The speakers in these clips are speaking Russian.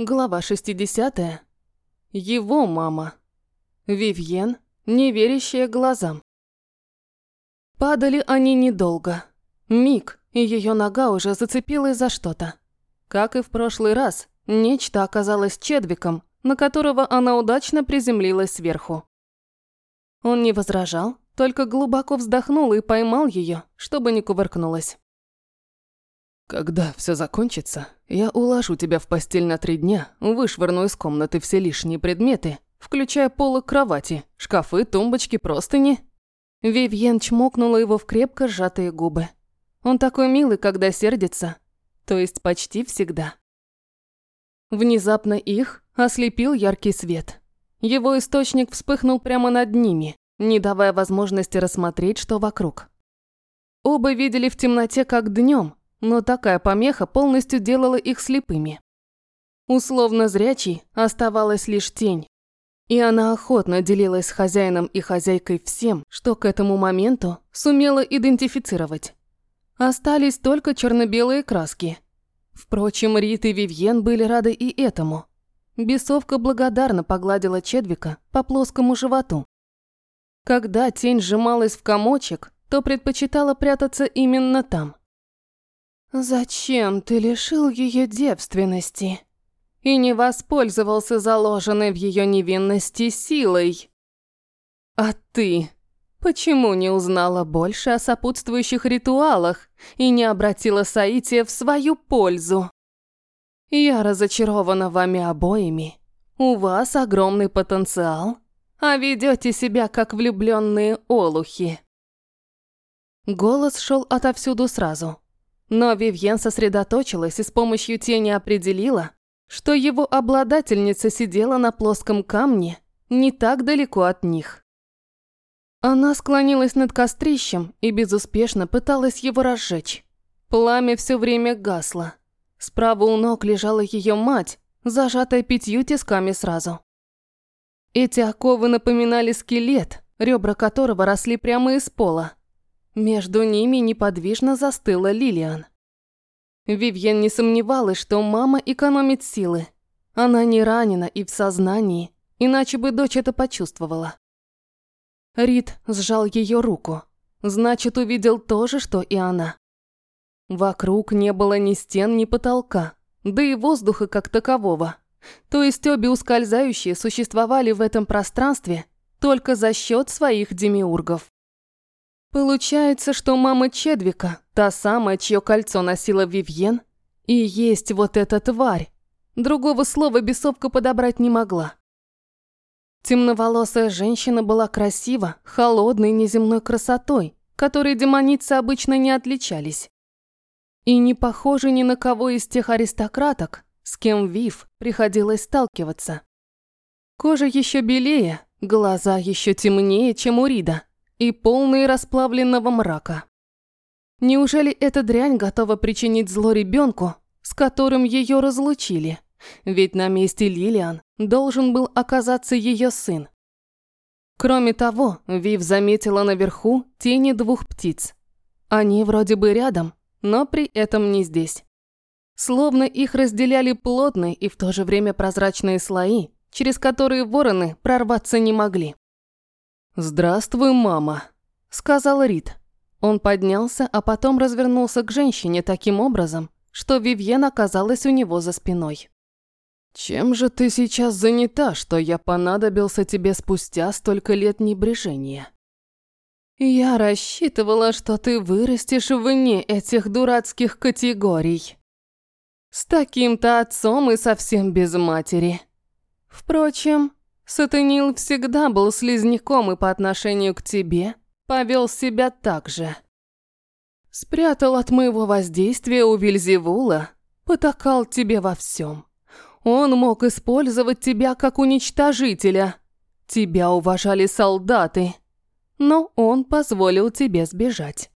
Глава 60. Его мама. Вивьен, не глазам. Падали они недолго. Миг, и ее нога уже зацепилась за что-то. Как и в прошлый раз, нечто оказалось Чедвиком, на которого она удачно приземлилась сверху. Он не возражал, только глубоко вздохнул и поймал ее, чтобы не кувыркнулась. Когда все закончится, я уложу тебя в постель на три дня, вышвырну из комнаты все лишние предметы, включая полок кровати, шкафы, тумбочки, простыни. Вивьен чмокнула его в крепко сжатые губы. Он такой милый, когда сердится, то есть почти всегда. Внезапно их ослепил яркий свет. Его источник вспыхнул прямо над ними, не давая возможности рассмотреть, что вокруг. Оба видели в темноте, как днем, но такая помеха полностью делала их слепыми. Условно зрячей оставалась лишь тень, и она охотно делилась с хозяином и хозяйкой всем, что к этому моменту сумела идентифицировать. Остались только черно-белые краски. Впрочем, Рит и Вивьен были рады и этому. Бесовка благодарно погладила Чедвика по плоскому животу. Когда тень сжималась в комочек, то предпочитала прятаться именно там. «Зачем ты лишил ее девственности?» и не воспользовался заложенной в ее невинности силой. А ты почему не узнала больше о сопутствующих ритуалах и не обратила Саития в свою пользу? Я разочарована вами обоими. У вас огромный потенциал, а ведете себя как влюбленные олухи. Голос шел отовсюду сразу. Но Вивьен сосредоточилась и с помощью тени определила, что его обладательница сидела на плоском камне не так далеко от них. Она склонилась над кострищем и безуспешно пыталась его разжечь. Пламя все время гасло. Справа у ног лежала ее мать, зажатая пятью тисками сразу. Эти оковы напоминали скелет, ребра которого росли прямо из пола. Между ними неподвижно застыла Лилиан. Вивьен не сомневалась, что мама экономит силы. Она не ранена и в сознании, иначе бы дочь это почувствовала. Рид сжал ее руку. Значит, увидел то же, что и она. Вокруг не было ни стен, ни потолка, да и воздуха как такового. То есть обе ускользающие существовали в этом пространстве только за счет своих демиургов. Получается, что мама Чедвика, та самая, чье кольцо носила Вивьен, и есть вот эта тварь. Другого слова бесовка подобрать не могла. Темноволосая женщина была красива, холодной неземной красотой, которой демоницы обычно не отличались. И не похожа ни на кого из тех аристократок, с кем Вив приходилось сталкиваться. Кожа еще белее, глаза еще темнее, чем у Рида и полные расплавленного мрака. Неужели эта дрянь готова причинить зло ребенку, с которым ее разлучили? Ведь на месте Лилиан должен был оказаться ее сын. Кроме того, Вив заметила наверху тени двух птиц. Они вроде бы рядом, но при этом не здесь. Словно их разделяли плотные и в то же время прозрачные слои, через которые вороны прорваться не могли. «Здравствуй, мама», – сказал Рид. Он поднялся, а потом развернулся к женщине таким образом, что Вивьен оказалась у него за спиной. «Чем же ты сейчас занята, что я понадобился тебе спустя столько лет небрежения?» «Я рассчитывала, что ты вырастешь вне этих дурацких категорий. С таким-то отцом и совсем без матери. Впрочем, Сатанил всегда был слизняком и по отношению к тебе повел себя так же. Спрятал от моего воздействия у Вильзевула, потакал тебе во всем. Он мог использовать тебя как уничтожителя. Тебя уважали солдаты, но он позволил тебе сбежать.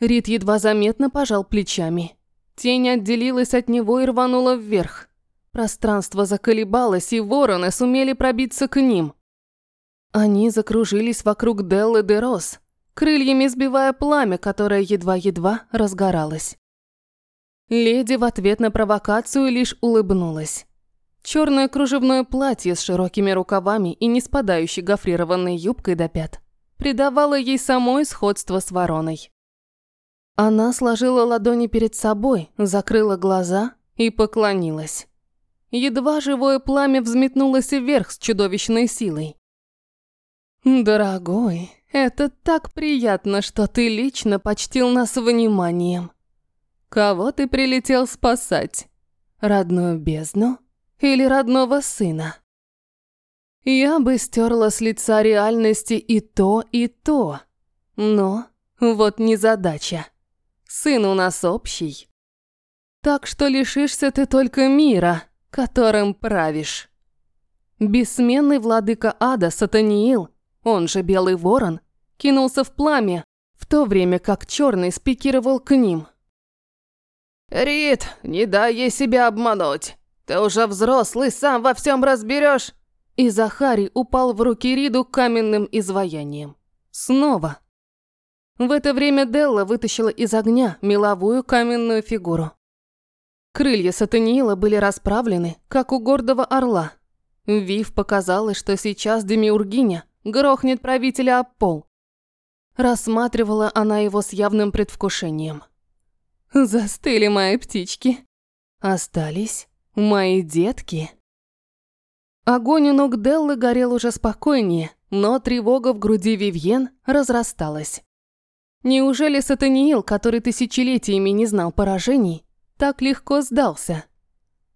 Рид едва заметно пожал плечами. Тень отделилась от него и рванула вверх. Пространство заколебалось, и вороны сумели пробиться к ним. Они закружились вокруг Деллы де Рос, крыльями сбивая пламя, которое едва-едва разгоралось. Леди в ответ на провокацию лишь улыбнулась. Черное кружевное платье с широкими рукавами и не спадающей гофрированной юбкой до пят придавало ей самой сходство с вороной. Она сложила ладони перед собой, закрыла глаза и поклонилась. Едва живое пламя взметнулось вверх с чудовищной силой. «Дорогой, это так приятно, что ты лично почтил нас вниманием. Кого ты прилетел спасать? Родную бездну или родного сына?» Я бы стерла с лица реальности и то, и то. Но вот незадача. Сын у нас общий. Так что лишишься ты только мира, которым правишь. Бессменный владыка ада Сатаниил, он же Белый Ворон, кинулся в пламя, в то время как Черный спикировал к ним. «Рит, не дай ей себя обмануть. Ты уже взрослый, сам во всем разберешь. И Захарий упал в руки Риду каменным изваянием. Снова. В это время Делла вытащила из огня меловую каменную фигуру. Крылья Сатаниила были расправлены, как у гордого орла. Вив показалось, что сейчас Демиургиня грохнет правителя об пол. Рассматривала она его с явным предвкушением. Застыли мои птички. Остались мои детки. Огонь у ног Деллы горел уже спокойнее, но тревога в груди Вивьен разрасталась. Неужели Сатаниил, который тысячелетиями не знал поражений, так легко сдался?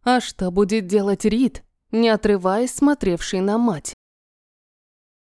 А что будет делать Рид, не отрываясь смотревший на мать?